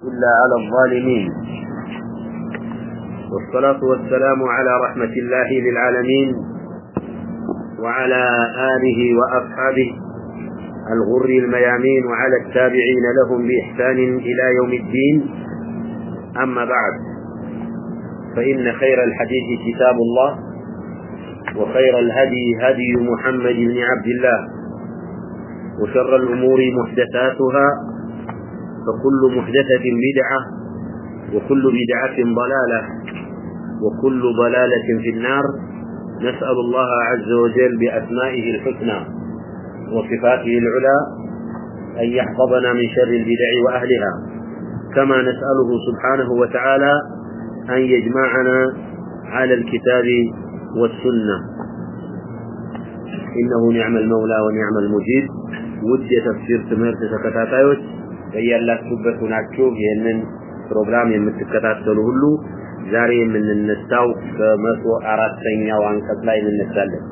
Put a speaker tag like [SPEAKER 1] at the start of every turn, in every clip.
[SPEAKER 1] إلا على الظالمين. والصلاة والسلام على رحمة الله للعالمين وعلى آله وأصحابه الغر الميامين وعلى التابعين لهم بإحسان إلى يوم الدين. أما بعد، فإن خير الحديث كتاب الله وخير الهدي هدي محمد بن عبد الله وشر الأمور محدثاتها فكل محدثة بدعة، وكل بدعة ضلالة، وكل ضلالة في النار. نسأل الله عز وجل بأسمائه الحسنى وصفاته العلى أن يحفظنا من شر البدع وأهلها. كما نسأله سبحانه وتعالى أن يجمعنا على الكتاب والسنة. إنه نعم المولى ونعم المجيد. ودي تفسير تمرت سكتاتايوش በያላችሁበት ሆናችሁ ይህንን ፕሮግራም የምትከታተሉ ሁሉ ዛሬ የምንነሳው ከመቶ አራተኛው አንቀጽ ላይ እንነሳለን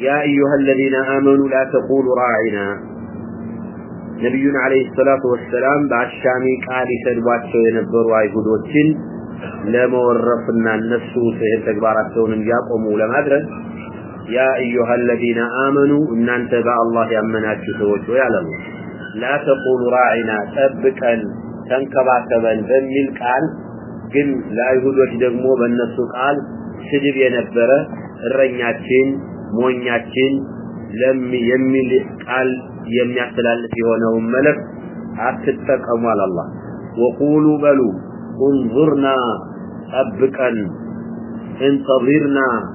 [SPEAKER 1] يا أيها الذين آمنوا لا تقولوا راعنا نبينا عليه الصلاة والسلام بعشامي قال يسدباتشو ينبروا አይሁዶችን ለመወረፍና እነሱ ስህር ተግባራቸውን እንዲያቆሙ ለማድረግ يا أيها الذين آمنوا إن أنت أنتبع الله يأمنا الشهود لله لا تقول راعنا تبكا تنكبع تبا بملك عن قل لا يهود وشدقمو بالنسو قال سجب ينبرة الرنياتين موينياتين لم يمل قال يميأتل الذي هو نوم ملك أتتك أموال الله وقولوا بلو انظرنا أبكا انتظرنا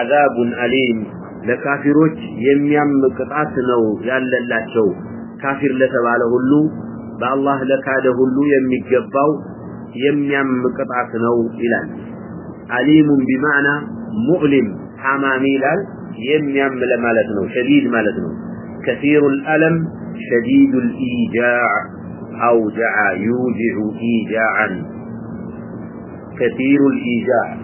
[SPEAKER 1] አዛቡን አሊም ለካፊሮች የሚያም ቅጣት ነው ያለላቸው ካፊር ለተባለ ሁሉ በአላህ ለካደ ሁሉ የሚገባው የሚያም ቅጣት ነው ይላል አሊሙን ቢማዕና ሙዕሊም ሐማሚ ይላል የሚያም ለማለት ነው ሸዲድ ማለት ነው كثير الألم شديد الإيجاع أوجع يوجع إيجاعا كثير الإيجاع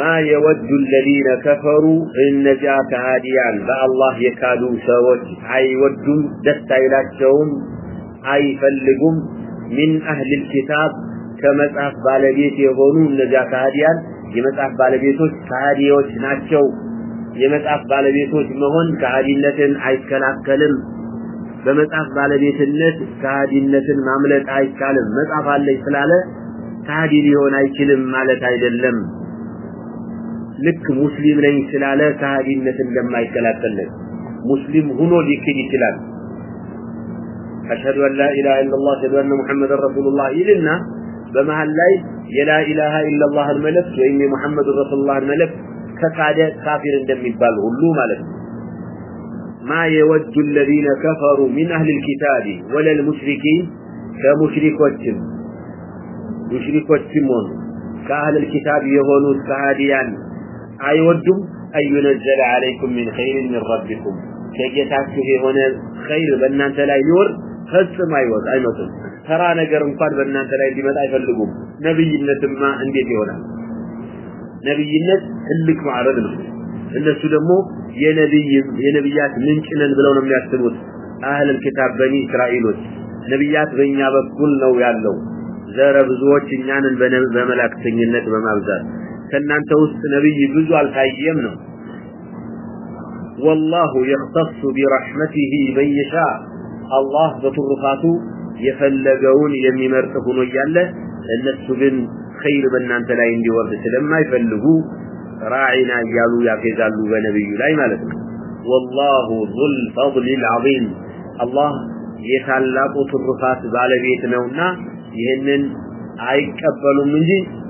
[SPEAKER 1] ما يود الذين كفروا النجا كهاديان بالله يكادوا سوج اي ودم دست الى اي فلقم من اهل الكتاب كمصحف بالبيت يهونوا النجا كهاديان የመጽሐፍ ባለቤቶች ከሃዲዎች ናቸው የመጽሐፍ ባለቤቶች መሆን ከሃዲነትን አይከላከልም በመጽሐፍ ባለቤትነት ከሃዲነትን ማምለጥ አይቻልም መጽሐፍ አለኝ ስላለ ከሃዲ ሊሆን አይችልም ማለት አይደለም ልክ ሙስሊም ነኝ ስላለ ከሃዲነትን እንደማይከላከልለት ሙስሊም ሆኖ ሊክድ ይችላል አሽሀዱ አን ላ ኢላሃ ኢላላህ አሽሀዱ አነ ሙሐመድን ረሱሉላህ ይልና በመሃል ላይ የላ ኢላሃ ኢላላህ መልእክት ወይም የሙሐመድ ረሱሉላህ መልእክት ከካደ ካፊር እንደሚባል ሁሉ ማለት ነው ما يود الذين كفروا من أهل الكتاب ولا المشركين كمشركوتهم مشركوتهم كأهل الكتاب يهونوا كهاديان አይወዱም አይነዘለ አለይኩም ምን ኸይር ምን ረብኩም ከጌታችሁ የሆነ ኸይር በእናንተ ላይ ሊወርድ ፈጽም አይወጥ አይመጡም ተራ ነገር እንኳን በእናንተ ላይ እንዲመጣ አይፈልጉም ነብይነትማ እንዴት ይሆናል ነብይነት ትልቅ ማዕረግ ነው እነሱ ደግሞ የነቢያት ምንጭ ነን ብለው ነው የሚያስቡት አህለል ኪታብ በኒ እስራኤሎች ነቢያት በእኛ በኩል ነው ያለው ዘረ ብዙዎች እኛንን በመላክተኝነት በማብዛት ከእናንተ ውስጥ ነብይ ብዙ አልታየም ነው والله يختص برحمته من يشاء الله በትሩፋቱ የፈለገውን የሚመርጥ ሆኖ እያለ እነሱ ግን خير بنانت لا يندي ورد سلما يفلقوا راعنا ايالو يافيزالو بنبي لا مالتنا والله ذو الفضل العظيم الله يتعلق ترفات بالبيت نونا ይህንን አይቀበሉም እንጂ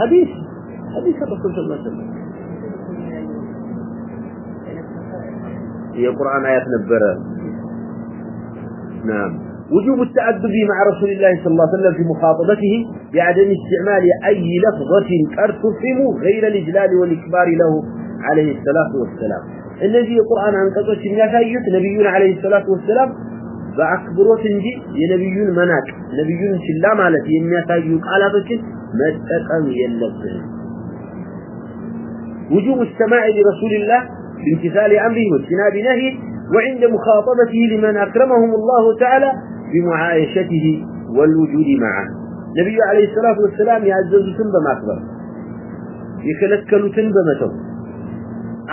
[SPEAKER 1] حديث حديث الرسول صلى الله عليه وسلم. هي قرآن آيات نبرة نعم. وجوب التأدب مع رسول الله صلى الله عليه وسلم في مخاطبته بعدم استعمال أي لفظة قد غير الإجلال والإكبار له عليه الصلاة والسلام. الذي القرآن عن قصة يفايت نبينا عليه الصلاة والسلام በአክብሮት እንጂ የነብዩን መናቅ ነብዩን ችላ ማለት የሚያሳዩ ቃላቶችን መጠቀም የለብንም وجوب السماع لرسول الله بامتثال امره واجتناب نهيه وعند مخاطبته لمن اكرمهم الله تعالى بمعايشته والوجود معه نبي عليه الصلاه والسلام يعززوا بماكبر يكلكلوا بمتو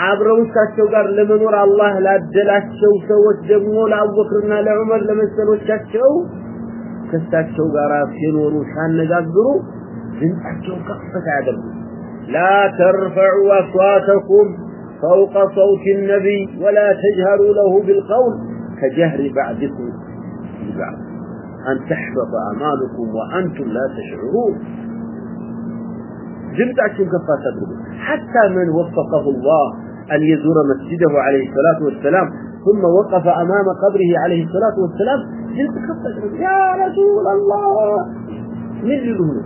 [SPEAKER 1] አብረው እሳቸው ጋር ለመኖር አላህ ላደላቸው ሰዎች ደግሞ ለአቡበክርና ለዑመር ለመሰሎቻቸው ከእሳቸው ጋር ሲኖሩ ሲያነጋግሩ ድምፃቸውን ከፍ ያደርጉ لا ترفعوا أصواتكم فوق صوت النبي ولا تجهروا له بالقول كجهر بعضكم لبعض أن تحبط أعمالكم وأنتم لا تشعرون جمتعكم كفا تدربوا حتى من وفقه الله أن يزور مسجده عليه الصلاة والسلام ثم وقف أمام قبره عليه الصلاة والسلام جلت كفا تدربوا يا رسول الله من للهنا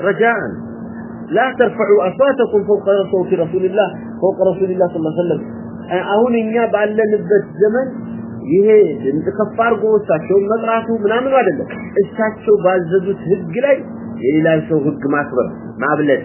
[SPEAKER 1] رجاء لا ترفعوا أصواتكم فوق صوت رسول الله فوق رسول الله صلى الله عليه وسلم አሁን እኛ ባለንበት ዘመን ይሄ እንተከፋ አርጎ እሳቸውን መጥራቱ ምናምን አይደለም እሳቸው ባዘዙት ህግ ላይ የሌላ ሰው ህግ ማክበር ማብለት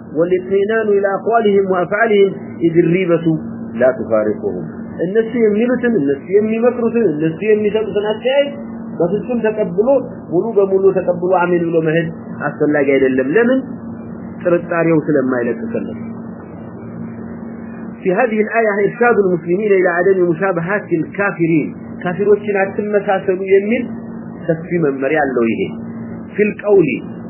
[SPEAKER 1] والاطمئنان إلى أقوالهم وأفعالهم، إذ الريبة لا تفارقهم. الناس يملتهم الناس يملتهم الناس يملتهم أتايد በፍጹም ተቀብሎ ሙሉ በሙሉ ተቀብሎ አሜን ብሎ መሄድ አስፈላጊ وسلم ما إليك تسلم في هذه الآية إرشاد المسلمين إلى عدم مشابهات الكافرين. كافر وشنا تم ساسلوا يمين تسفي من مريع اللويه في القول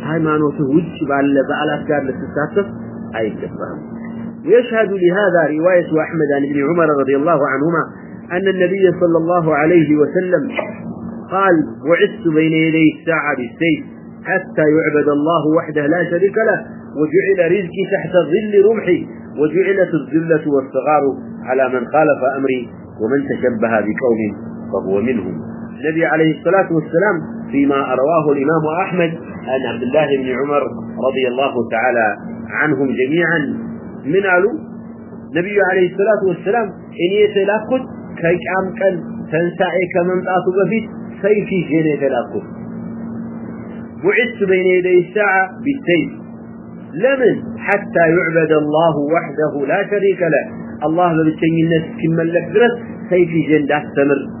[SPEAKER 1] ከሃይማኖትህ ውጭ ባለ በዓላት ጋር ልትሳተፍ አይገባህም ويشهد لهذا رواية أحمد عن ابن عمر رضي الله عنهما أن النبي صلى الله عليه وسلم قال بعثت بين يدي الساعة بالسيف حتى يعبد الله وحده لا شريك له وجعل رزقي تحت ظل رمحي وجعلت الذلة والصغار على من خالف أمري ومن تشبه بقوم فهو منهم النبي عليه الصلاة والسلام فيما أرواه الإمام أحمد أن عبد الله بن عمر رضي الله تعالى عنهم جميعا. من قالوا نبي عليه الصلاة والسلام إن يتلاقد كيقام كان تنسعي كممطاته بفيت سيفي جين يتلاقد بعثت بين يدي الساعة بالسيف. لمن؟ حتى يعبد الله وحده لا شريك له. الله ببتشين الناس كما لك درس سيفي جين داستمر.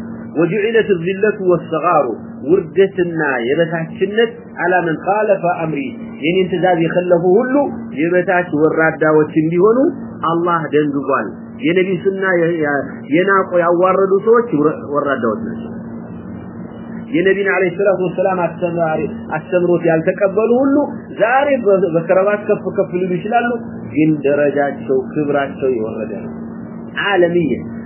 [SPEAKER 1] وجعلت الذلة والصغار وردتنا يبتعشنت على من خالف أمري. يعني انت يخلفه هلو يبتعش والرادة والتنبيهنو الله دنزقال ينبي سنة يناقو يوارد سوك والرادة والتنبيه የነቢን አለይሂ ሰላቱ ወሰላም አስተምሮ አስተምሮት ያልተቀበሉ ሁሉ ዛሬ በከረባት ከፍ ከፍ ሊሉ جن درجات شو، كبرات شو ነው عالمية.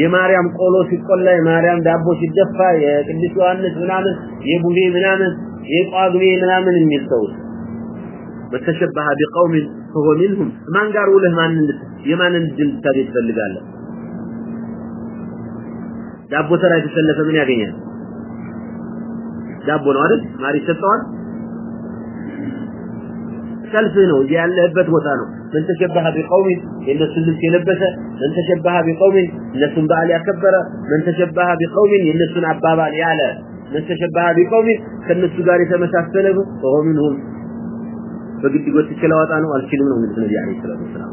[SPEAKER 1] የማርያም ቆሎ ሲቆላ የማርያም ዳቦ ሲደፋ የቅዱስ ዮሐንስ ምናምን የቡሄ ምናምን የጳጉሜ ምናምን የሚል ሰው በተشبه بقوم فهو منهم ማን ጋር ወለህ ማን የማን እንድል ታዲያ ትፈልጋለህ ዳቦ ተራ ተሰለፈ ምን ያገኛል ዳቦ ነው አይደል ማሪ ሰጠዋል ሰልፍ ነው ያለህበት ቦታ ነው من تشبه بقوم الناس اللي يلبسه من تشبه بقوم الناس بعلي اكبره من تشبه بقوم الناس عبابا يعلى من تشبه بقوم كالناس غير يتمثله وهو منهم. بجد يقول تشلواطا نو الكلمه من النبي عليه الصلاه والسلام.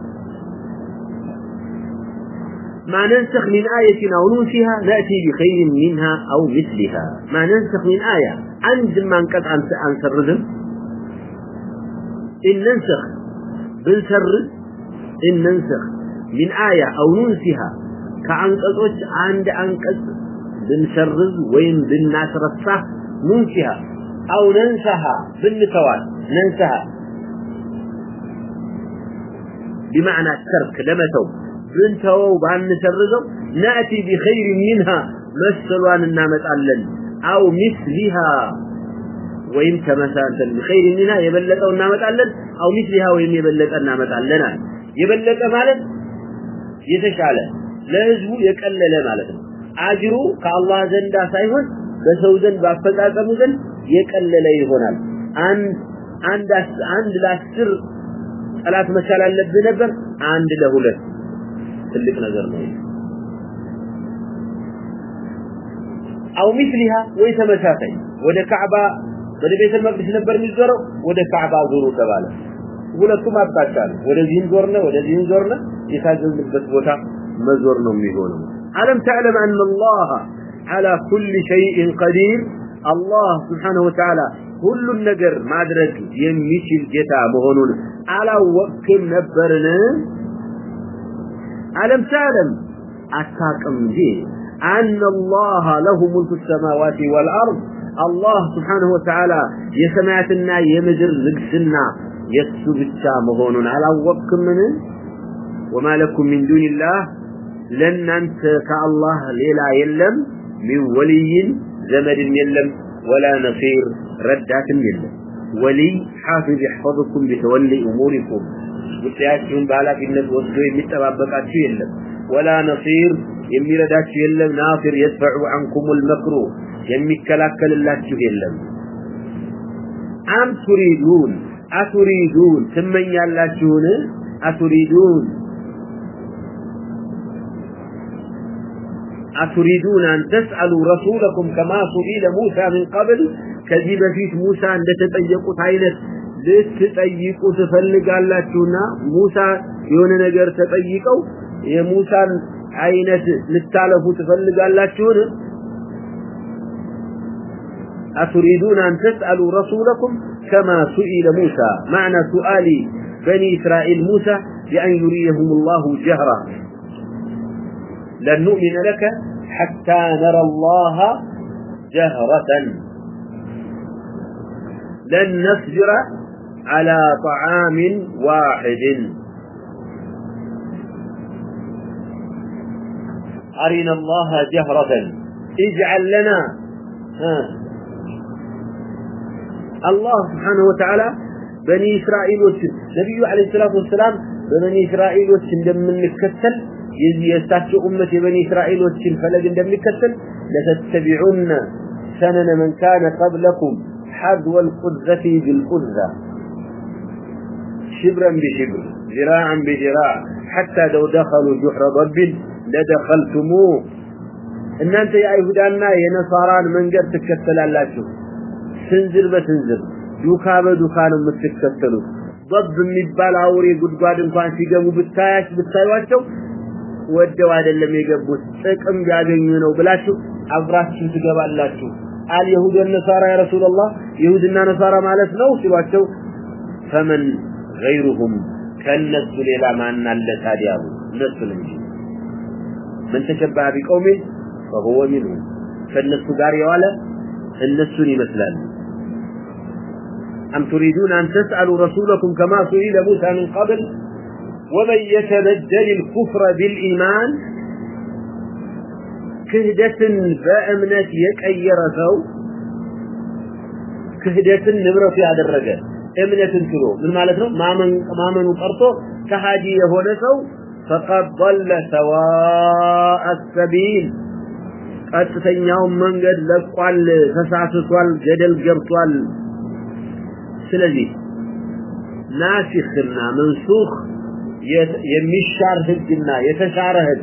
[SPEAKER 1] ما ننسخ من آية أو ننسها نأتي بخير منها أو مثلها. ما ننسخ من آية. أنزم ما انقطع عن سر إن ننسخ بنسر إن ننسخ من آية أو ننسها كأنقصوش عند أنقص بنسرز وين بالناس بنسرسه ننسها أو ننسها بالنسوات ننسها بمعنى الترك لما لمتو بنتو بنسرزو نأتي بخير منها مثلوان النامة ألن أو مثلها ወይም ተመሳሰል بخير منها የበለጠው እናመጣለን አው مثلها ወይም የበለጠ እናመጣለን የበለጠ ማለት የተሻለ ለህዝቡ የቀለለ ማለት ነው አጅሩ ከአላህ ዘንዳ ሳይሆን በሰው ዘንድ ባፈጻጸሙ ዘንድ የቀለለ ይሆናል አንድ አንድ አንድ ለአስር ጠላት መቻል አለብህ ነበር አንድ ለሁለት ትልቅ ነገር ነው አው مثلها ወይ ተመሳሳይ ወደ ካዕባ ወደ ቤተ መቅደስ ነበር የሚዞረው ወደ ካዕባ ዞሩ ተባለ ሁለቱም አባቻ ነው ወደዚህም ዞርነ ወደዚህም ዞርነ የታዘዝንበት ቦታ መዞር ነው የሚሆነው አለም ተዕለም አን አላህ على كل شيء قدير الله سبحانه وتعالى ሁሉን ነገር ማድረግ የሚችል ጌታ መሆኑን አላወቅም ነበርን አለም ተዕለም አታቅም እንጂ أن الله له ملك السماوات والأرض الله سبحانه وتعالى يسمعتنا يمدر رقسنا يسبت مهون على وقم وما لكم من دون الله، لن أنت كالله ليلا يلم، من ولي زمد يلم، ولا نصير ردات يلم. ولي حافظ يحفظكم بتولي أموركم ጉዳያችሁን በኃላፊነት ወስዶ የሚጠባበቃችሁ የለም ወላ ነሲር የሚረዳችሁ የለም ናፊር የድፈዑ አንኩም ልመክሩ የሚከላከልላችሁ የለም አም ቱሪዱን አቱሪዱን ትመኛላችሁን አቱሪዱን أتريدون أن تسألوا رسولكم كما سئل موسى من قبل كذب فيت موسى أن تتأيقوا تعينة لتتأيقوا تفلق اللاتونا موسى يون نجر تتأيقوا يا موسى عينة لتعلفوا تفلق أتريدون أن تسألوا رسولكم كما سئل موسى معنى سؤال بني إسرائيل موسى بأن يريهم الله جهرا لن نؤمن لك حتى نرى الله جهرة لن نصبر على طعام واحد. أرنا الله جهرة. اجعل لنا. الله سبحانه وتعالى بني إسرائيل نبي عليه الصلاة والسلام بني إسرائيل دم من لمن يزي يستاتشو أمة بني إسرائيل والسلفلد دم من نكتل لتتبعن سنن من كان قبلكم. الحد القدة بالقدة. شبرا بشبر، ذراعا بذراع. حتى لو دخلوا جحر ضب لدخلتموه. ان انت يا يهودانا يا نصاران من قد تكتل تكتلالاችሁ سنزل بسنزل دوكا بدوكا لما تكتلوا ضب የሚባል አውሬ ጉድጓድ እንኳን ሲገቡ ብታያች ብታዩአቸው ወደው አይደለም የገቡት ጥቅም ያገኙ ነው ብላችሁ አብራችሁ ትገባላችሁ። አል ይሁድ ወነሳራ ያ ረሱላህ ይሁድና ነሳራ ማለት ነው ሲሏቸው ፈመን غيرهم ከነሱ ሌላ ማን አለ ታዲያ እነሱ እንጂ ምን ተሸበረ ቢቆም فهو منهم ከነሱ ጋር የዋለ እነሱን ይመስላል أم تريدون أن تسألوا رسولكم كما سئل موسى من قبل ومن يتبدل الكفر بالإيمان كهدة بأمنة يكأير سو كهدة نبرة في هذا الرجل أمنة كلو من مالتنا ما من ما من قرطه كهادي هنا سو فقد ضل سواء السبيل قد تنياهم من قد لقوال تسعسسوال جدل قرطوال سلذي ناسخنا منسوخ የሚሻር ህግና የተሻረ ህግ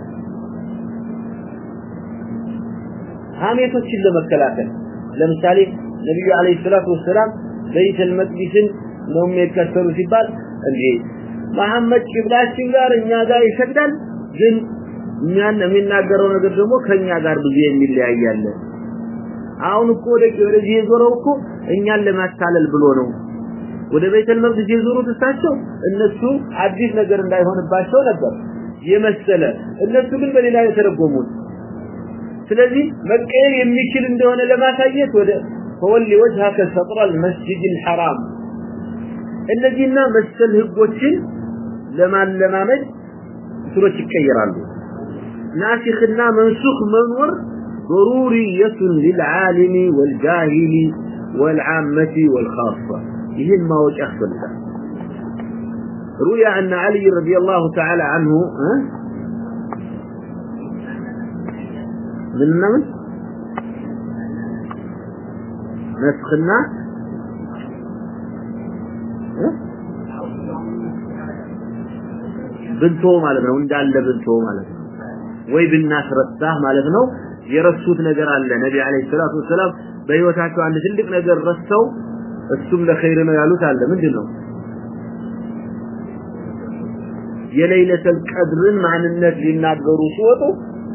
[SPEAKER 1] ሀሜቶችን ለመከላከል ለምሳሌ ነቢዩ አለ ሰላቱ ወሰላም በይተል መቅዲስን ነው የሚከተሉ ሲባል እንዴ መሐመድ ቂብላችን ጋር እኛ ጋር ይሰግዳል ግን እኛን የሚናገረው ነገር ደግሞ ከእኛ ጋር ብዙ የሚለያያለን አሁን እኮ ወደ ወደዚህ የዞረው እኮ እኛን ለማታለል ብሎ ነው ወደ ቤተል መቅደስ የዞሩት እሳቸው እነሱ አዲስ ነገር እንዳይሆንባቸው ነበር የመሰለ እነሱ ግን በሌላ የተረጎሙት ስለዚህ መቀየር የሚችል እንደሆነ ለማሳየት ወደ فولي وجهك شطر المسجد الحرام እነዚህና መሰል ህጎችን ለማለማመድ ሱሮች ይቀየራሉ ናሲኽና መንሱኽ መኖር ضرورية للعالم والجاهل والعامة والخاصة يهم ما وجه أخبرك روي أن علي رضي الله تعالى عنه من ምንድነው? ነፍስና ብንቶ ማለት ነው። እንዳለ ብንቶ ማለት ነው። ወይ ብናስረሳህ ማለት ነው። የረሱት ነገር አለ። ነቢ አለይሂ ሰላቱ ወሰላም በህይወታቸው አንድ ትልቅ ነገር ረስተው እሱም ለኸይር ነው ያሉት አለ። ምንድን ነው? የለይለተል ቀድርን ማንነት ሊናገሩ ሲወጡ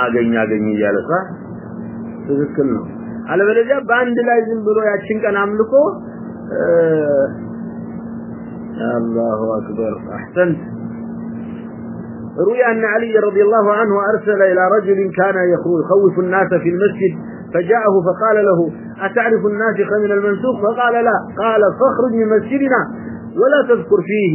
[SPEAKER 1] አገኝ አገኝ እያለ ሳ ትክክል ነው አለበለዚያ በአንድ ላይ ዝም ብሎ ያችን ቀን አምልኮ الله أكبر أحسنت روي أن علي رضي الله عنه أرسل إلى رجل كان يخوف الناس في المسجد فجاءه فقال له أتعرف الناسخ من المنسوخ فقال لا قال فاخرج من مسجدنا ولا تذكر فيه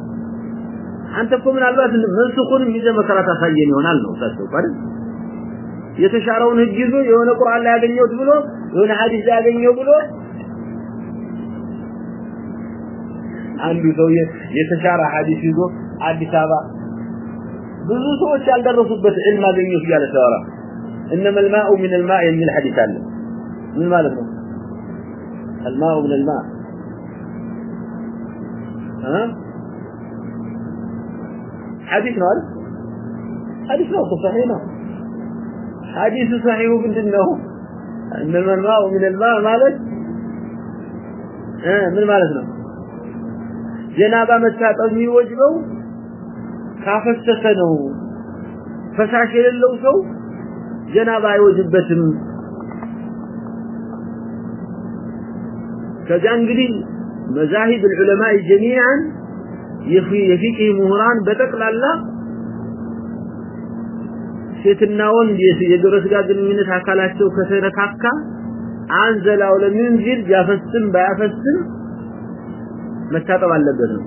[SPEAKER 1] አንተ እኮ ምናልባት መንሱኩንም ይዘህ መከራ ታሳየን ይሆናል ነው ታስበው አይደል የተሻረውን ህግ ይዞ የሆነ ቁርአን ላይ ያገኘሁት ብሎ የሆነ ሐዲስ ላይ ያገኘው ብሎ አንዱ ሰውዬ የተሻረ ሐዲስ ይዞ አዲስ አበባ ብዙ ሰዎች ያልደረሱበት ዕልም አገኘሁ እያለ ሲያወራ انما الماء من الماء የሚል ሐዲስ አለ ምን ማለት ነው الماء من الماء ها حديث مالك حديث موقف صحيح. ما حديث صحيح وقلت من الماء ومن الماء مالك؟ آه، من مالك نو جنابا متساطة من وجبه كافستة نو فساشي للو سو جنابة يوجبتم كذا انقلي مذاهب العلماء جميعا يفي يفيك مهران بدك لالا سيتنا وند يسي يدرس قاد المينت هكالات شو كسيرة كاكا عنزل أولا منزل جافستن، بافستن. مستاتا وعلا بدن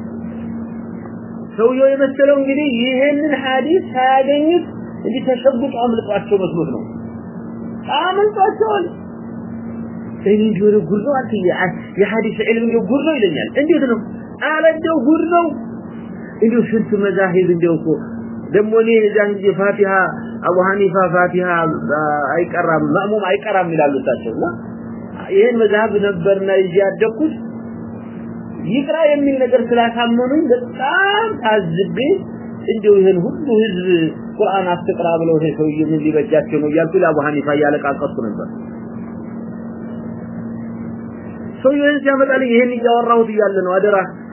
[SPEAKER 1] سو يو يمثلون قدي يهن الحديث هاقن يس اللي تشبك عمل قاد شو مسمحنو عمل قاد شو سيدي جورو قرزو عكي يا حديث علم يو قرزو إلنيان انجو دنو አለ እንደው ጉድ ነው እንዴ ስንት መዛሂብ እንደው እኮ ደሞ እኔ እዛን ጊዜ ፋቲሃ አቡ ሐኒፋ ፋቲሃ አይቀራም ማሙም አይቀራም ይላሉ እታቸውና ይሄን መዛሂብ ነበርና እዚህ ያደኩት ይቅራ የሚል ነገር ስላሳመኑ በጣም ታዝቤ እንደው ይሄን ሁሉ ህዝብ ቁርአን አትቅራ ብለው ይሄ ሰውዬ ምን ሊበጃቸው ነው እያልኩ ለአቡ ሐኒፋ እያለቃቀስኩ ነበር ሰውዬ እዚህ ያመጣልኝ ይሄን እያወራሁት እያለ ነው አደራ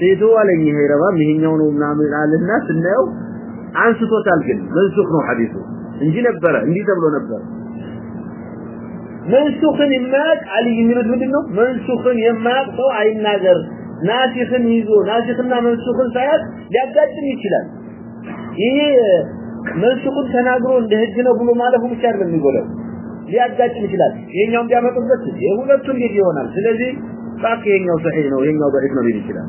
[SPEAKER 1] ሐዲስ አልኩት ሴቶ አለኝ ይሄ ረባም ይሄኛው ነው ምናምን አለና ስናየው አንስቶታል ግን መንሱክ ነው ሐዲሱ እንጂ ነበረ እንዲህ ተብሎ ነበር መንሱክን የማያውቅ አልይ የሚሉት ምንድን ነው መንሱክን የማያውቅ ሰው አይናገር ናሲክን ይዞ ናሲክና መንሱክን ሳያት ሊያጋጭም ይችላል ይሄ መንሱክን ተናግሮ እንደ ህግ ነው ብሎ ማለፉ ብቻ አይደለም የሚጎለው ሊያጋጭም ይችላል ይሄኛው ቢያመጡበት የሁለቱ እንዴት ይሆናል ስለዚህ ባክ ይሄኛው ሰሂህ ነው ይሄኛው ضعيف ነው ሊል ይችላል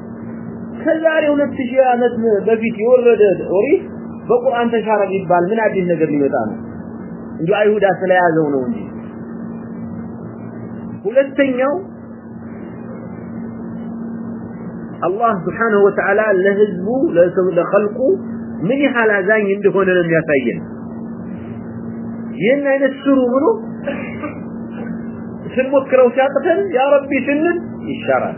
[SPEAKER 1] ከዛሬ ሁለት ሺህ ዓመት በፊት የወረደ ኦሪት በቁርአን ተሻረ ይባል ምን አዲስ ነገር ሊመጣ ነው? እንዲ አይሁዳ ስለያዘው ነው እንጂ። ሁለተኛው አላህ ስብሓነሁ ወተዓላ ለህዝቡ ለኸልቁ ምን ያህል አዛኝ እንደሆነ ነው የሚያሳየን። ይህን አይነት ስሩ ብሎ ስንሞክረው ሲያጥተን ያ ረቢ ስንል ይሻራል።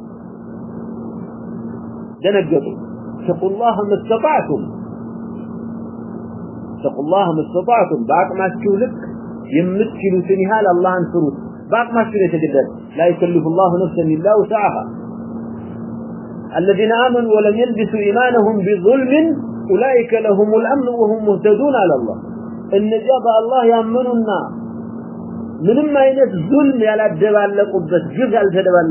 [SPEAKER 1] ደነገጡ ተቁላህ መስተጣዕቱም ተቁላህ መስተጣዕቱም በአቅማችሁ ልክ የምትችሉትን ያህል አላህን ፍሩት በአቅማችሁ የተገደደ لا يكلف الله نفسا الا وسعها الذين امنوا ولم يلبسوا ايمانهم بظلم اولئك لهم الامن وهم مهتدون على الله النجاب الله يامننا ምንም አይነት ዙልም ያላደባለቁበት ግፍ ያልተደባለ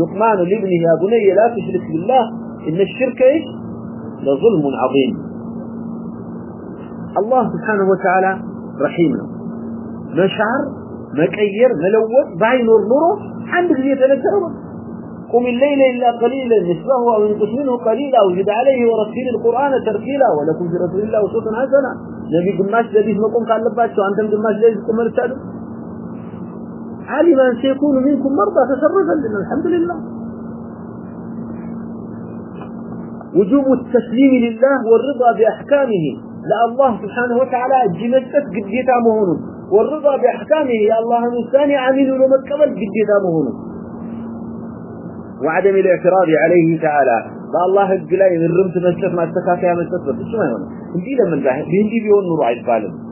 [SPEAKER 1] لقمان لابنه يا بني لا تشرك بالله إن الشرك إيش؟ لظلم عظيم. الله سبحانه وتعالى رحيم مشعر مكير ملوث باينور نوره عند اللي يتنكره. قم الليل إلا قليلا، نصفه أو ينقص منه قليلا، أو زد عليه ورتل القرآن ترتيلا، ولكم في رسول الله أسوة حسنة. نبي قماش لذيذ مقوم قال لباتشو أنتم قماش لذيذ قم مرتادوا علم أن سيكون منكم مرضى، تصرفا لنا الحمد لله. وجوب التسليم لله والرضا بأحكامه. لا الله سبحانه وتعالى جمسك قديتا مهونه والرضا بأحكامه. يا الله الثاني عامل ومكبل قديتا مهونه وعدم الاعتراض عليه تعالى. فالله قال ان الرمت مسكت ما استكاكا مسكت بس ما يهون انجي لما الجاهل بينجي بيون نور عيد بالم.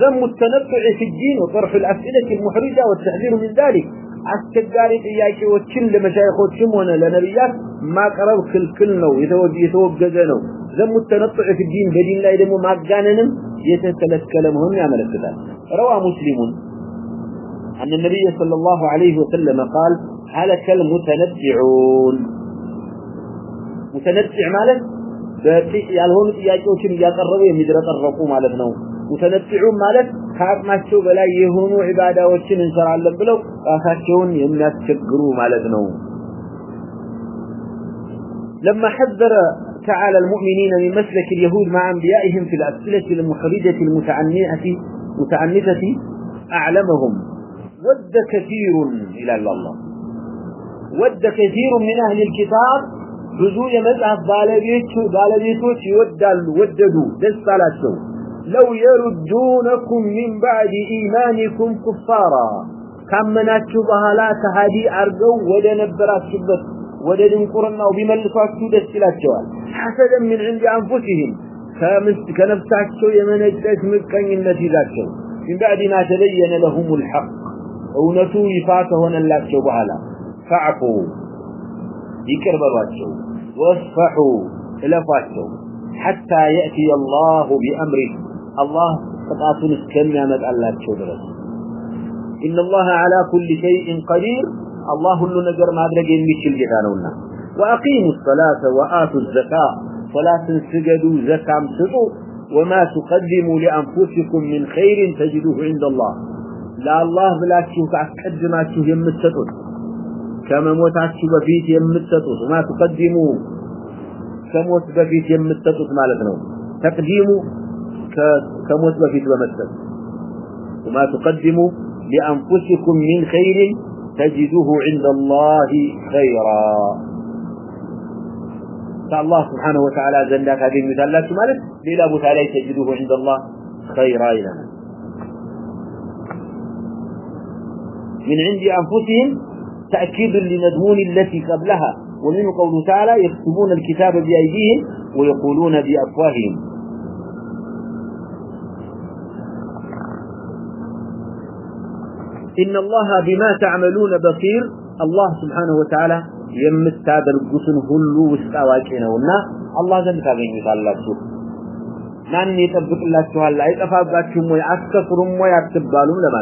[SPEAKER 1] ذم التنطع في الدين وطرح الأسئلة المحرجة والتحذير من ذلك አስቸጋሪ ጥያቄዎችን ለመሻይኾችም ሆነ ለነቢያት ማቅረብ ክልክል ነው የተወገዘ ነው ዘሙ ተነጥዕ في الدين በዲን ላይ ደግሞ ማጋነንም የተከለከለ መሆኑን ያመለክታል روى مسلم أن النبي صلى الله عليه وسلم قال هلك المتنبعون متنبع مالك ያልሆኑ ጥያቄዎችን እያቀረቡ የሚድረጠረቁ ማለት ነው ሙተነጥዑ ማለት ከአቅማቸው በላይ የሆኑ ዒባዳዎችን እንሰራለን ብለው ራሳቸውን የሚያስቸግሩ ማለት ነው لما حذر تعالى المؤمنين من مسلك اليهود مع انبيائهم في الاسئله المحرجه المتعنته متعنته اعلمهم ود كثير الى الله ود كثير من اهل الكتاب ብዙ የመጽሐፍ ባለቤቶች ባለቤቶች ይወዳሉ ወደዱ ደስ አላቸው لو يردونكم من بعد إيمانكم كفارا كمناتشو بهلا تهدي أرقو ودا نبراتشبت ودا دنقرنا وبملكاتشو دستلاتشوال حسدا من عند أنفسهم كنفساتشو يمنجدت مكان النتيجاتشو من بعد ما تبين لهم الحق ونتو يفاتهن اللاتشو بهلا فعفوا يكربراتشو واصفحوا إلفاتشو حتى يأتي الله بأمره. الله قطعتون اسكمنا مدعلات شدرس إن الله على كل شيء قدير. الله اللي نقر ما أدرق يميش الجهانونا وأقيموا الصلاة وآتوا الزكاة. صلاة سجدوا زكاة سطوا. وما تقدموا لأنفسكم من خير تجدوه عند الله. لا الله بلا تشوف أكدما تشوف يمتتوا كما موتاتشو بفيت يمتتوا وما تقدموا كموت بفيت يمتتوا مالتنا تقديموا كموت بفيت بمتتوا لأنفسكم من خير تجدوه عند الله خيرا. فالله سبحانه وتعالى زندك هذه المثالات مالت لإلى أبو تعالى تجدوه عند الله خيرا لنا من عند أنفسهم تأكيد لمضمون التي قبلها. ومن قوله تعالى يكتبون الكتاب بأيديهم ويقولون بأفواههم. إن الله بما تعملون بصير. الله سبحانه وتعالى يمتاد القسن هلو وستاواكينا ونا الله ذنب تابعين يقال الله سوء من يتبق الله سبحانه لا يتفاباتكم ويأسكفرم ويأتبالهم لما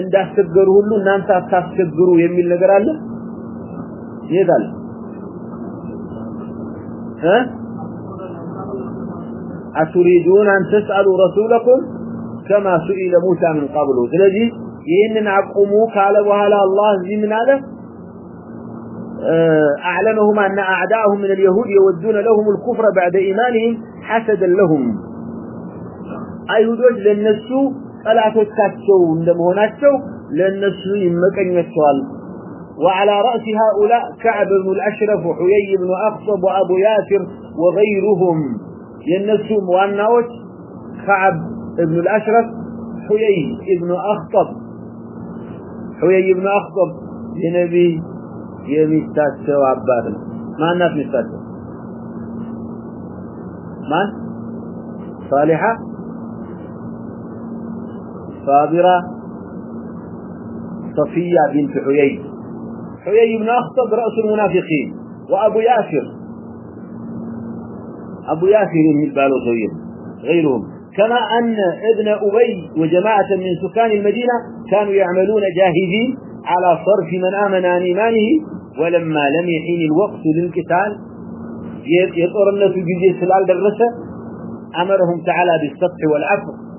[SPEAKER 1] እንዳስቸገሩ ሁሉ እናንተ አታስቸግሩ የሚል ነገር አለ ይሄዳል እ أتريدون أن تسألوا رسولكم كما سئل موسى من قبل ስለዚህ ይህንን አቁሙ ካለ በኋላ አላህ እዚህ ምን አለ أعلمهم أن أعداءهم من اليهود يودون لهم الكفر بعد إيمانهم حسدا لهم አይሁዶች ለነሱ ጠላቶቻቸው እንደመሆናቸው ለነሱ ይመቀኛቸዋል وعلى رأس هؤلاء كعب بن الأشرف وحيي بن أخطب وأبو ياسر وغيرهم ينسوا مواناوت كعب بن الأشرف حيي بن أخطب حيي بن أخطب ينبي يمستاسو عباد ما الناس مستاسو ما صالحة صابرة، صفية بنت حيي حيي بن أخطب رأس المنافقين، وأبو ياسر. أبو ياسر من البالوسويين غيرهم. كما أن ابن أبي وجماعة من سكان المدينة كانوا يعملون جاهزين على صرف من آمن عن إيمانه، ولما لم يحين الوقت للقتال، يطور في جزء سلال درسة أمرهم تعالى بالسطح والعفو.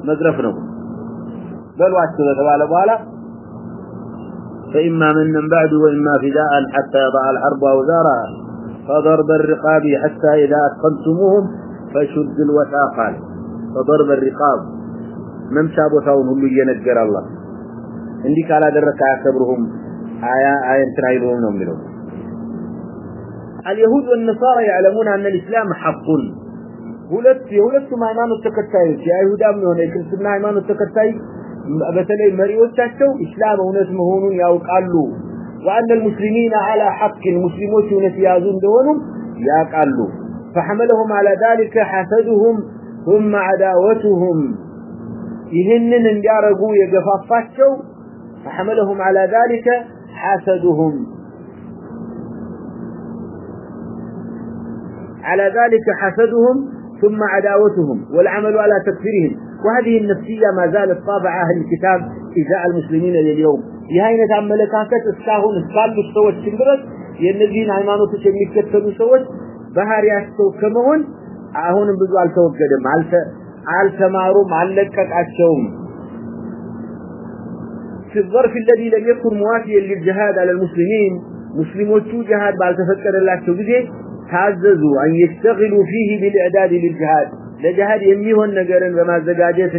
[SPEAKER 1] عنده مدرفنو بلواتشو تبالا بالا فإما من بعد وإما فداء حتى يضع الحرب أوزارها فضرب الرقاب حتى إذا أتقنتموهم فشد الوثاقال فضرب الرقاب ممشى بوتاون ሁሉ እየነገረ አላህ እንዲህ ካላደረከ አያከብሩህም አያ አያንትን አይሉህም ነው የሚለው اليهود والنصارى يعلمون أن الإسلام حق ሁለት የሁለቱም ሃይማኖት ተከታዮች የአይሁዳም የሆነ የክርስትና ሃይማኖት ተከታይ በተለይ መሪዎቻቸው እስላም እውነት መሆኑን ያውቃሉ وأن المسلمين على حق المسلمون እውነት ያዙ እንደሆኑም ያውቃሉ فحملهم على ذلك حسدهم ثم عداوتهم ይህንን እንዲያረጉ የገፋፋቸው فحملهم على ذلك حسدهم على ذلك حسدهم ثم عداوتهم والعمل على تكفيرهم. وهذه النفسية ما زالت طابع أهل الكتاب إزاء المسلمين لليوم. يهينة عملكاكة الساهون السال بالصوت شندرس ينزين عمانوك يمكتبوا صوت بهار أهون كمهن አሁንም ብዙ አልተወገደም አልተ አልተማሩም አልለቀቃቸውም في الظرف الذي لم يكن موافيا للجهاد على المسلمين مسلمو تشو جهاد بعد تفكر ባልተፈቀደላቸው ጊዜ ታዘዙ አን ይስተግሉ ፊህ ቢልዕዳድ ልልጅሃድ ለጅሃድ የሚሆን ነገርን በማዘጋጀት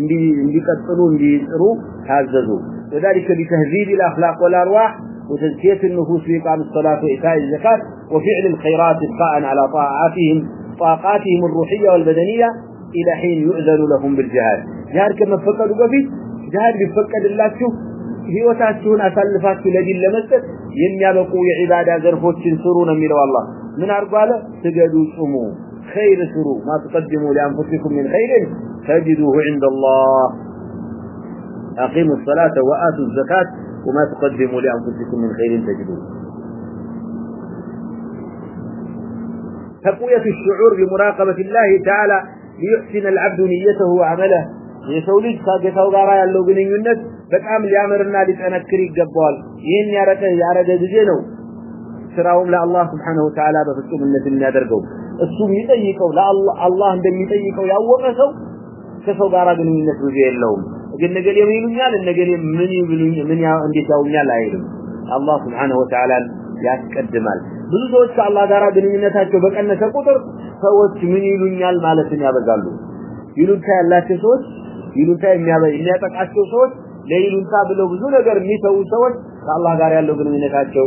[SPEAKER 1] እንዲቀጥሉ እንዲጥሩ ታዘዙ وذلك بتهذيب الأخلاق والأرواح وتزكية النفوس بإقام الصلاة وإيتاء الزكاة وفعل الخيرات إبقاء على طاعاتهم طاقاتهم الروحية والبدنية إلى حين يؤذن لهم بالجهاد. جهاد كما فقدوا قبل جهاد بفقد الله شوف. هيوتاتشون أسلفاتشون لدي لمسك يميابقوا عبادة ذرفوتشن سرون من الله. ምን አርጉ አለ ስገዱ ጹሙ خير ስሩ ما تقدموا لانفسكم من خير تجدوه عند الله اقيموا الصلاه واتوا الزكاه وما تقدموا لانفسكم من خير تجدوه تقويه الشعور بمراقبه الله تعالى ليحسن العبد نيته وعمله የሰው ልጅ ከጌታው ጋር ያለው ግንኙነት በጣም ሊያምርና ሊጠነክር ይገባዋል ይህን ያረቀ ያረገ ጊዜ ነው ስራውም ለአላህ Subhanahu Ta'ala በፍጹምነት የሚያደርገው እሱ የሚጠይቀው ለአላህ አላህ እንደሚጠይቀው ያወቀ ሰው ከሰው ጋር ግንኙነት ብዙ የለውም ግን ነገር የሚሉኛል ነገር ምን ይብሉኝ ምን ያ እንዴት ያውኛል አይልም አላህ Subhanahu Ta'ala ያስቀድማል ብዙ ሰዎች ከአላህ ጋር ግንኙነታቸው በቀነሰ ቁጥር ሰዎች ምን ይሉኛል ማለትን ያበዛሉ ይሉንታ ያላቸው ሰዎች ይሉንታ የሚያጠቃቸው ሰዎች ለይሉንታ ብለው ብዙ ነገር የሚተዉ ሰዎች ከአላህ ጋር ያለው ግንኙነታቸው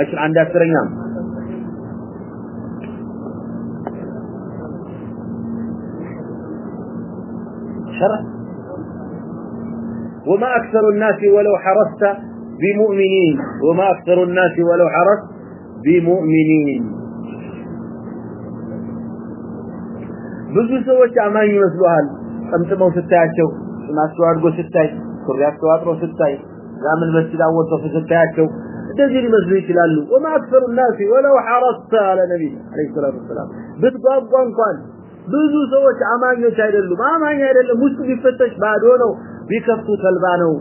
[SPEAKER 1] አሽር አንድ አስረኛ شرع وما أكثر الناس ولو حرصت بمؤمنين وما أكثر الناس ولو حرصت بمؤمنين ብዙ ሰዎች አማኝ ይመስሉሃል ጠምጥመው ስታያቸው ስማቸው አድጎ ስታይ ኩሪያቸው አጥሮ ስታይ ዛምን መስጂድ አወጥተው ስታያቸው بدزي لمزوية لأله وما أكثر الناس ولو حرصت على نبي. عليه الصلاة والسلام. بدقوا أبوان قال بدزو سوش عمان يوش عيد الله ما عمان يوش عيد الله مسلم يفتش بعدونه. بيكفتو تلبانه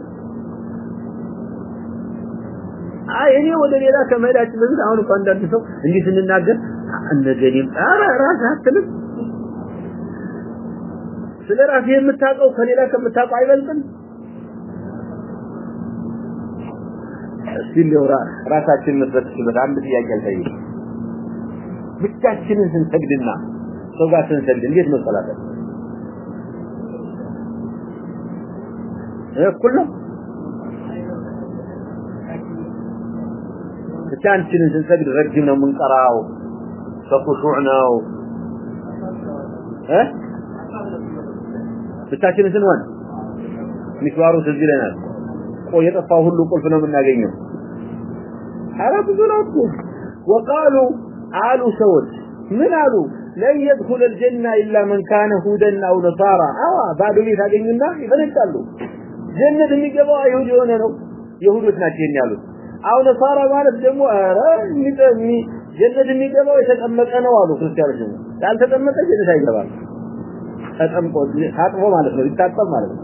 [SPEAKER 1] آه، يعني هو دنيا لك ما يلعش مزيد عونه قال دار بسو انجي سن الناقر عنا جنيم آه راس هاتك لك سنرع فيه المتاقع وخلي لك المتاقع من کرا سو چاچی وار ቆ የጠፋው ሁሉ ቁልፍ ነው የምናገኘው ኧረ ብዙ ነው እኮ ወቃሉ አሉ ሰዎች ምን አሉ ለን የድኹል الجنة إلا من كان هودا أو نصارى አዋ ባዶ ቤት አገኙና ይፈነጫሉ ጀነት የሚገባው አይሁድ የሆነ ነው የሁዶች ናቸው ያሉት አው ነሳራ ማለት ደግሞ ኧረ የሚጠሚ ጀነት የሚገባው የተጠመቀ ነው አሉ ክርስቲያኖች ደግሞ ያልተጠመቀ ጀነት አይገባም ተጠምቆ ታጥቦ ማለት ነው ይታጠብ ማለት ነው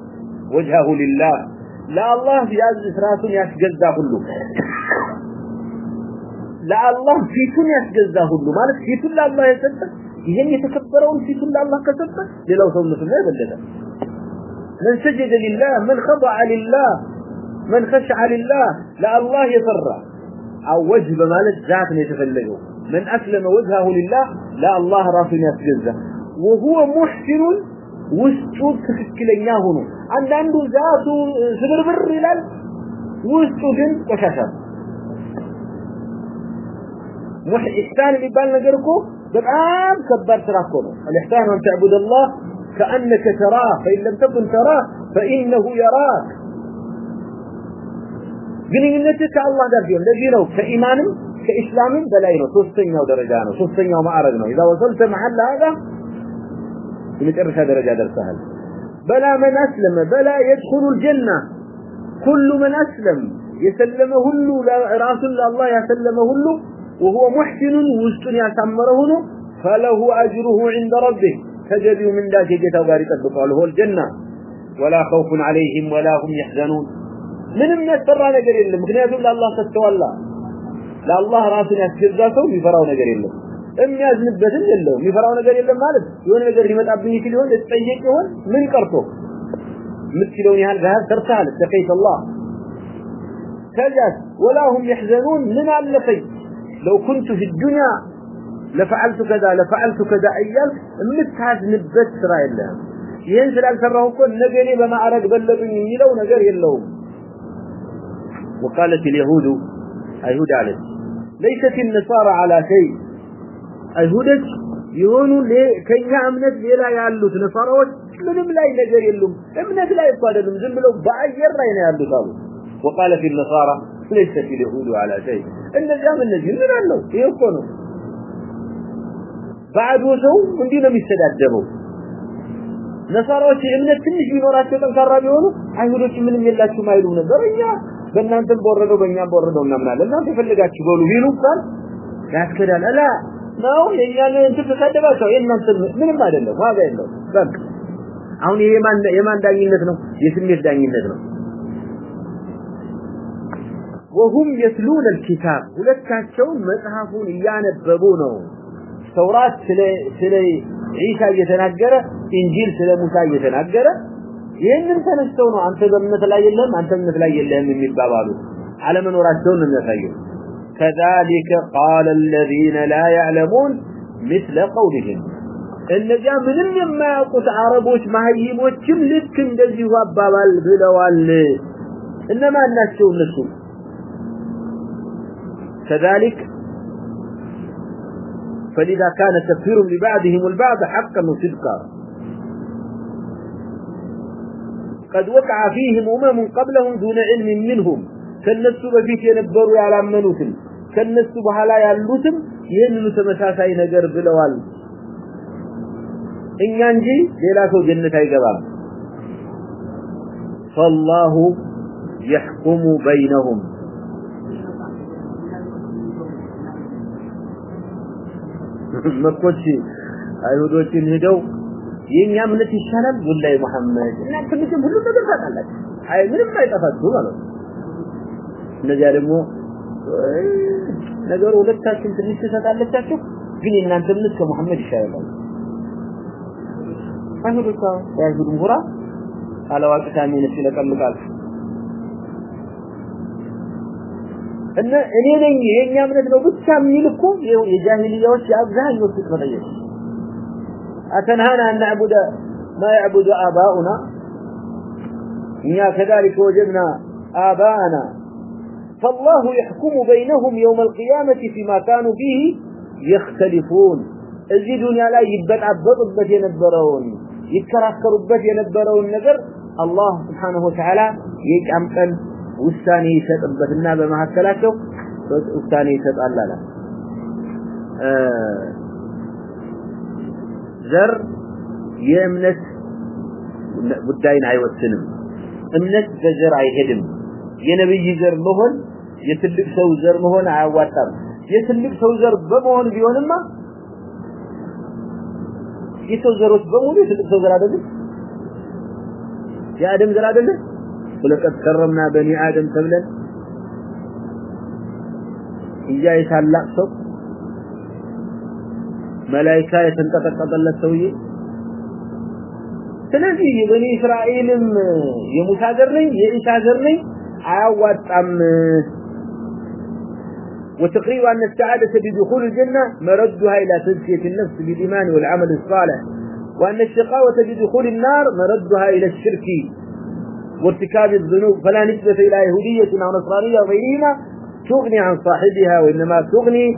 [SPEAKER 1] وجهه لله. ለአላህ ያዝ ስራቱን ያስገዛ ሁሉ ለአላህ ፊቱን ያስገዛ ሁሉ ማለት ፊቱን ለአላህ የሰጠ ይሄን የተከበረውን ፊቱን ለአላህ ከሰጠ ሌላው ሰውነቱ ላይ በለጠ من سجد لله، من خضع لله، من خشع لله لله يفرع او وجه بمالك ذات يتفلقه من اسلم وجهه لله، لا الله راسه يسجده وهو محسن وسطو تفكلنيا هنا አንዳንዱ ዛቱ ስብርብር ይላል ውስጡ ግን ቆሻሻ ሙህ ኢህሳን የሚባል ነገር እኮ በጣም ከባድ ስራ እኮ ነው الإحسان أن تعبد الله كأنك تراه فإن لم تكن تراه فإنه يراك ግንኙነትህ ከአላህ ጋር ሲሆን ለዚህ ነው ከኢማንም ከኢስላምም በላይ ነው ሶስተኛው ደረጃ ነው ሶስተኛው ማዕረግ ነው إذا وصلت محل هذا የመጨረሻ ደረጃ ደርሰሃል بلا من أسلم، بلا يدخل الجنة. كل من أسلم. يسلمه له رسول الله يسلمه له وهو محسن، وسط يسمره له فله أجره عند ربه. تجدوا من ذلك يتغاري تطبقه له الجنة. ولا خوف عليهم ولا هم يحزنون. من يسرى نجري الله مغنية الله تستوى الله. لله رأسنا يسرى ذاته، يفرى نجري الله የሚያዝንበትም የለው የሚፈራው ነገር የለም ማለት የሆነ ነገር ሊመጣብኝ ይችል ይሆን ልትጠየቅ ይሆን ምን ቀርቶ የምትችለውን ያህል ጋር ሰርተሃል ተቀይት አላህ ከዛስ ولا هم يحزنون من አለፈኝ لو كنت في الدنيا لفعلت كذا لفعلت كذا ايال የምታዝንበት ስራ የለም ይሄን ስላልሰራሁ እኮ ነገኔ በማዕረግ በለጡኝ የሚለው ነገር የለውም وقالت اليهود አይሁድ አለች ليست النصارى على شيء አይሁዶች የሆኑ ከኛ እምነት ሌላ ያሉት ነሳራዎች ምንም ላይ ነገር የሉም እምነት ላይ እኮ አይደሉም ዝም ብለው በአየር ላይ ነው ያሉት አሉ وقالت النصارى ليست اليهود على شيء እነዚያም እነዚህ ምን አለው ይሄ እኮ ነው ባዶ ሰው እንዲህ ነው የሚስተዳደበው ነሳራዎች እምነት ትንሽ ቢኖራቸው ጠንካራ ቢሆኑ አይሁዶች ምንም የላችሁም አይሉም ነበር እኛ በእናንተም በወረደው በእኛም በወረደው እናምናለን እናንተ የፈለጋችሁ በሉ ቢሉ እንኳን ያስከዳል አላ ነው የኛን እንትን ተሳደባቸው የእናንተ ምንም አይደለም ዋጋ የለው በቃ አሁን ይሄ የማን የማን ዳኝነት ነው የስሜት ዳኝነት ነው وهم يتلون الكتاب ሁለታቸውም መጽሐፉን እያነበቡ ነው ተውራት ስለ ስለ ዒሳ እየተናገረ ኢንጂል ስለ ሙሳ እየተናገረ ይህንን ተነስተው ነው አንተ በእምነት ላይ የለህም አንተ እምነት ላይ የለህም የሚባባሉት አለመኖራቸውን ነው የሚያሳየው كذلك قال الذين لا يعلمون مثل قولهم እነዚያ ምንም የማያውቁት አረቦች ማህይሞችም ልክ እንደዚሁ አባባል ብለዋል እነማን ናቸው እነሱ كذلك فلذا كان تكفير لبعضهم البعض حقا وصدقا قد وقع فيهم أمم قبلهم دون علم منهم كالنسو بفيت ينبروا على منوتم كالنسو بحالا يالوتم ينلو تمساساي نقر بلوال إن ينجي ليلاتو جنة يقبام فالله يحكم بينهم መኮች አይሁዶችን ሄደው የኛ እምነት ይሻላል ወላይ መሐመድ እና ትንሽ ሁሉ ነገር ታውቃላችሁ አይ ምንም አይጠፋችሁ ማለት ነው እነዚያ ደግሞ ነገሩ ሁለታችን ትንሽ ትሰጣለቻችሁ ግን የእናንተ እምነት ከመሐመድ ይሻላል አይሁዶች አይሁድ ምሁራ አላዋቂታሚ ነች ይለቀልቃል እና እኔ ነኝ የኛ እምነት ነው ብቻ የሚል እኮ የጃሂልያዎች የአብዛኞቹ ተጠየቁ أتنهانا أن نعبد ما يعبد آباؤنا إنا كذلك وجدنا آباءنا فالله يحكم بينهم يوم القيامة فيما كانوا فيه يختلفون እዚህ ዱንያ ላይ ይበጣበጡበት የነበረውን ይከራከሩበት የነበረውን ነገር አላህ ስብሓንሁ ወተዓላ የቂያም ቀን ውሳኔ ይሰጥበትና በመካከላቸው ውሳኔ ይሰጣል አለ ዘር የእምነት ጉዳይን አይወስንም እምነት በዘር አይሄድም የነብይ ዘር መሆን የትልቅ ሰው ዘር መሆን አያዋጣም የትልቅ ሰው ዘር በመሆን ቢሆንማ የሰው ዘሮች በሙሉ የትልቅ ሰው ዘር አይደለም የአደም ዘር አይደለም ወለቀት ከረምና በኒ አደም ተብለን እያ የታላቅ ሰው መላእክታ የተንጠጠቀበለት ሰውዬ ስለዚህ የበኒ እስራኤልም የሙሳ ዘር ነኝ የኢሳ ዘር ነኝ አያዋጣም وتقرير أن السعادة بدخول الجنة مردها إلى تزكية النفس بالإيمان والعمل الصالح، وأن الشقاوة بدخول النار مردها إلى الشرك وارتكاب الذنوب. فلا نسبة إلى يهودية أو نصرانية أو غيرهما تغني عن صاحبها وإنما تغني،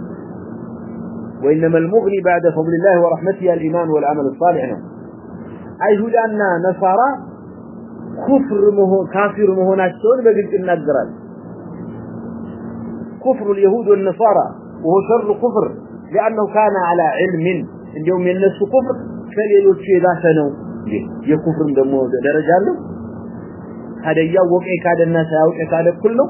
[SPEAKER 1] وإنما المغني بعد فضل الله ورحمته الإيمان والعمل الصالح أيهود أن نصارى كفر مهو كافر مهونات مهوناتون بقلت النقرال كفر اليهود والنصارى، وهو شر كفر لأنه كان على علم. اليوم ينسى كفر فليلوت شيء ذا سنو يكفر دمو درجة له. هذا يوقع كاد الناس يوقع كاد كله.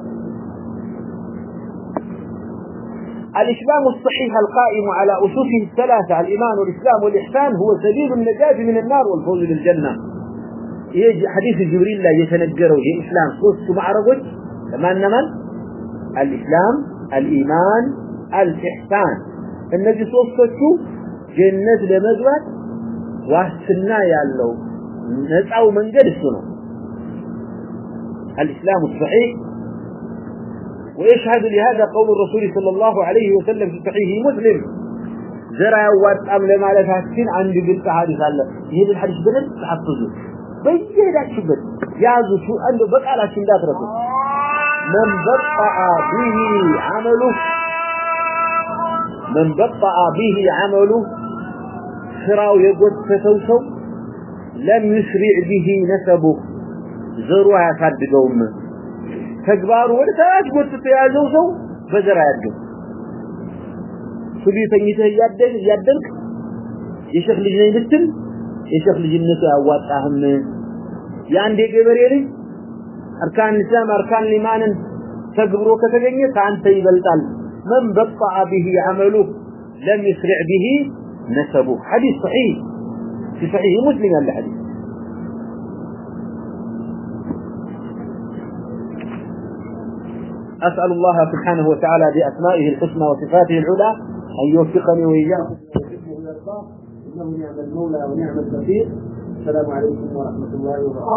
[SPEAKER 1] الإسلام الصحيح القائم على أسسه الثلاثة، الإيمان والإسلام والإحسان، هو سبيل النجاة من النار والفوز بالجنة. يجي حديث جبريل لا يتنقره هي إسلام صوت معرضك كمان نمن الإسلام الإيمان الإحسان النبي صوته جنة لمزوات واسنا يالله. نسعوا من قد السنة. الإسلام الصحيح. ويشهد لهذا قول الرسول صلى الله عليه وسلم في صحيح مسلم. زرع واتقام لما لفاتين عند قلت حديث الله يهد الحديث بلد تحفظه. بيهدك شبت يازو شو عنده بقى على شندات ربه من بطأ به عمله من بطأ به عمله سراو يقود فتوسو لم يسرع به نسبه زروا يصدقون ተግባሩ ወደ ታች ጎትቶ የያዘው ሰው በዘር አያድግም ሱቢ ተኝተህ እያደግ እያደንክ የሸክ ልጅ ነኝ ብትል የሸክ ልጅነቱ አያዋጣህም የአንድ የገበሬ ልጅ أركان الاسلام أركان الإيمان تقبروا كتبينيك فانت يبلطال من بطع به عمله لم يسرع به نسبه. حديث صحيح. في صحيح مسلم هذا الحديث. اسال الله سبحانه وتعالى بأسمائه الحسنى وصفاته العلى ان يوفقني وإياكم. انه نعم المولى ونعم الكثير السلام عليكم ورحمه الله وبركاته.